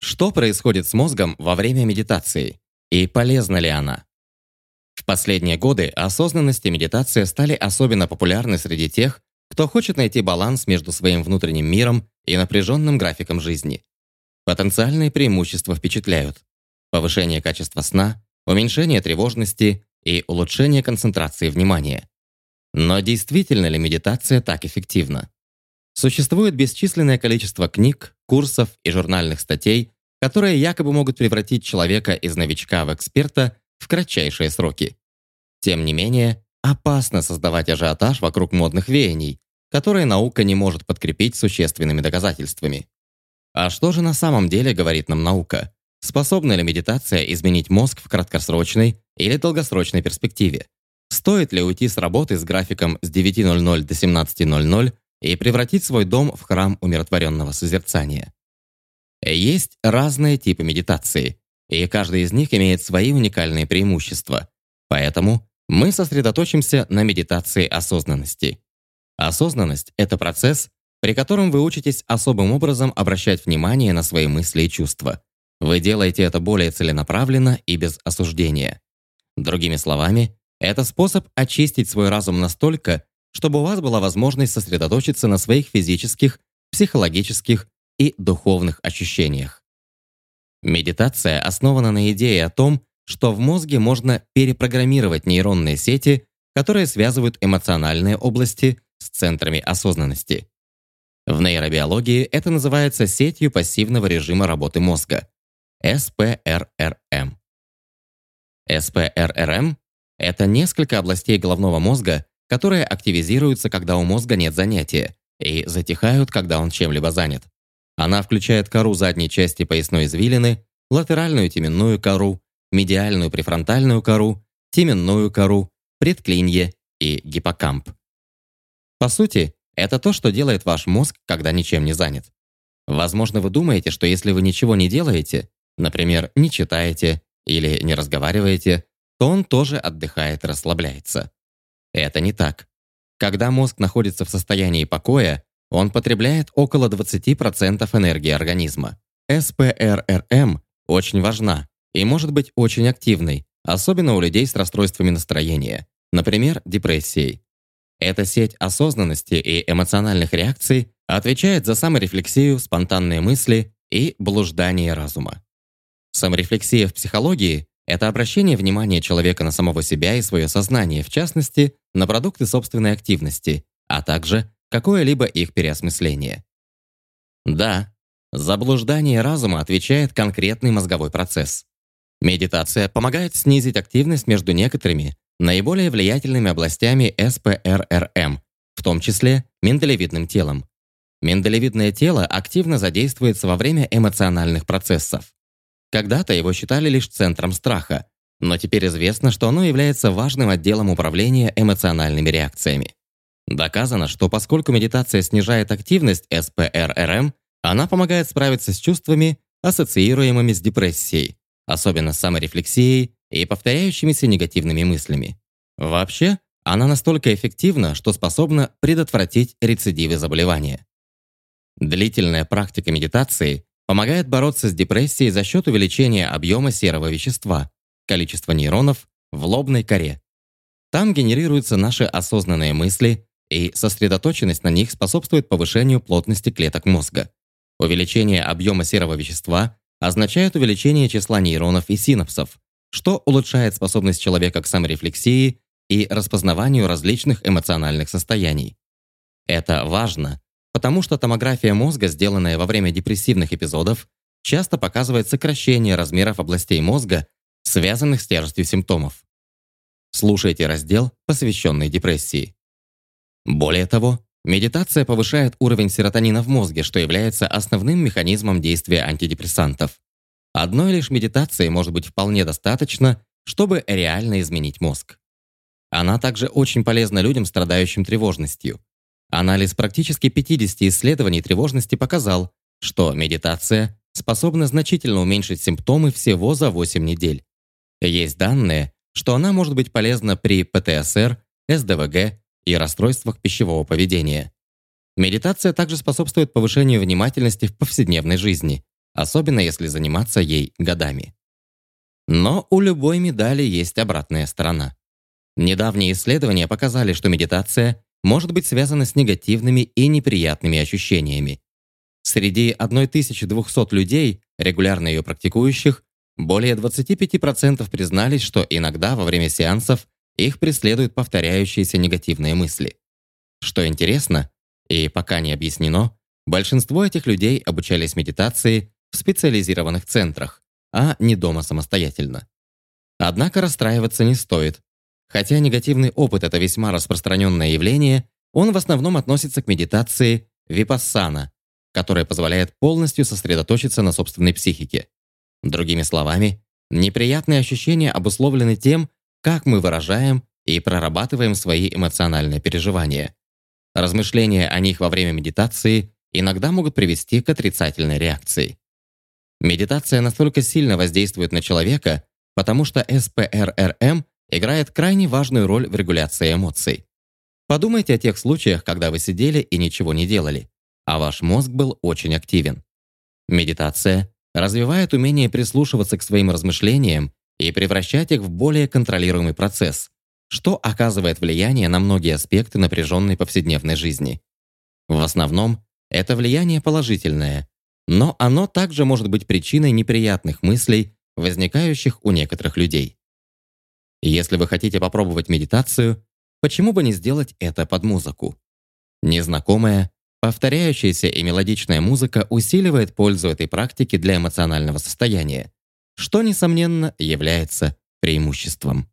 Что происходит с мозгом во время медитации? И полезна ли она? В последние годы осознанность и медитация стали особенно популярны среди тех, кто хочет найти баланс между своим внутренним миром и напряженным графиком жизни. Потенциальные преимущества впечатляют. Повышение качества сна, уменьшение тревожности и улучшение концентрации внимания. Но действительно ли медитация так эффективна? Существует бесчисленное количество книг, курсов и журнальных статей, которые якобы могут превратить человека из новичка в эксперта в кратчайшие сроки. Тем не менее, опасно создавать ажиотаж вокруг модных веяний, которые наука не может подкрепить существенными доказательствами. А что же на самом деле говорит нам наука? Способна ли медитация изменить мозг в краткосрочной или долгосрочной перспективе? Стоит ли уйти с работы с графиком с 9.00 до 17.00 и превратить свой дом в храм умиротворенного созерцания? Есть разные типы медитации, и каждый из них имеет свои уникальные преимущества. Поэтому мы сосредоточимся на медитации осознанности. Осознанность — это процесс, при котором вы учитесь особым образом обращать внимание на свои мысли и чувства. Вы делаете это более целенаправленно и без осуждения. Другими словами, это способ очистить свой разум настолько, чтобы у вас была возможность сосредоточиться на своих физических, психологических и духовных ощущениях. Медитация основана на идее о том, что в мозге можно перепрограммировать нейронные сети, которые связывают эмоциональные области с центрами осознанности. В нейробиологии это называется сетью пассивного режима работы мозга – СПРРМ. СПРРМ – это несколько областей головного мозга, которые активизируются, когда у мозга нет занятия, и затихают, когда он чем-либо занят. Она включает кору задней части поясной извилины, латеральную теменную кору, медиальную префронтальную кору, теменную кору, предклинье и гиппокамп. По сути, это то, что делает ваш мозг, когда ничем не занят. Возможно, вы думаете, что если вы ничего не делаете, например, не читаете или не разговариваете, то он тоже отдыхает расслабляется. Это не так. Когда мозг находится в состоянии покоя, он потребляет около 20% энергии организма. СПРРМ очень важна и может быть очень активной, особенно у людей с расстройствами настроения, например, депрессией. Эта сеть осознанности и эмоциональных реакций отвечает за саморефлексию, спонтанные мысли и блуждание разума. Саморефлексия в психологии – это обращение внимания человека на самого себя и свое сознание, в частности, на продукты собственной активности, а также какое-либо их переосмысление. Да, заблуждание разума отвечает конкретный мозговой процесс. Медитация помогает снизить активность между некоторыми наиболее влиятельными областями СПРРМ, в том числе миндалевидным телом. Миндалевидное тело активно задействуется во время эмоциональных процессов. Когда-то его считали лишь центром страха, но теперь известно, что оно является важным отделом управления эмоциональными реакциями. Доказано, что поскольку медитация снижает активность СПРРМ, она помогает справиться с чувствами, ассоциируемыми с депрессией, особенно с саморефлексией и повторяющимися негативными мыслями. Вообще, она настолько эффективна, что способна предотвратить рецидивы заболевания. Длительная практика медитации помогает бороться с депрессией за счет увеличения объема серого вещества, количества нейронов в лобной коре. Там генерируются наши осознанные мысли, и сосредоточенность на них способствует повышению плотности клеток мозга. Увеличение объема серого вещества означает увеличение числа нейронов и синапсов, что улучшает способность человека к саморефлексии и распознаванию различных эмоциональных состояний. Это важно, потому что томография мозга, сделанная во время депрессивных эпизодов, часто показывает сокращение размеров областей мозга, связанных с тяжестью симптомов. Слушайте раздел, посвященный депрессии. Более того, медитация повышает уровень серотонина в мозге, что является основным механизмом действия антидепрессантов. Одной лишь медитации может быть вполне достаточно, чтобы реально изменить мозг. Она также очень полезна людям, страдающим тревожностью. Анализ практически 50 исследований тревожности показал, что медитация способна значительно уменьшить симптомы всего за 8 недель. Есть данные, что она может быть полезна при ПТСР, СДВГ и расстройствах пищевого поведения. Медитация также способствует повышению внимательности в повседневной жизни, особенно если заниматься ей годами. Но у любой медали есть обратная сторона. Недавние исследования показали, что медитация может быть связана с негативными и неприятными ощущениями. Среди 1200 людей, регулярно ее практикующих, более 25% признались, что иногда во время сеансов их преследуют повторяющиеся негативные мысли. Что интересно, и пока не объяснено, большинство этих людей обучались медитации в специализированных центрах, а не дома самостоятельно. Однако расстраиваться не стоит. Хотя негативный опыт – это весьма распространенное явление, он в основном относится к медитации випассана, которая позволяет полностью сосредоточиться на собственной психике. Другими словами, неприятные ощущения обусловлены тем, как мы выражаем и прорабатываем свои эмоциональные переживания. Размышления о них во время медитации иногда могут привести к отрицательной реакции. Медитация настолько сильно воздействует на человека, потому что СПРРМ играет крайне важную роль в регуляции эмоций. Подумайте о тех случаях, когда вы сидели и ничего не делали, а ваш мозг был очень активен. Медитация развивает умение прислушиваться к своим размышлениям и превращать их в более контролируемый процесс, что оказывает влияние на многие аспекты напряженной повседневной жизни. В основном это влияние положительное, но оно также может быть причиной неприятных мыслей, возникающих у некоторых людей. Если вы хотите попробовать медитацию, почему бы не сделать это под музыку? Незнакомая, повторяющаяся и мелодичная музыка усиливает пользу этой практики для эмоционального состояния, что, несомненно, является преимуществом.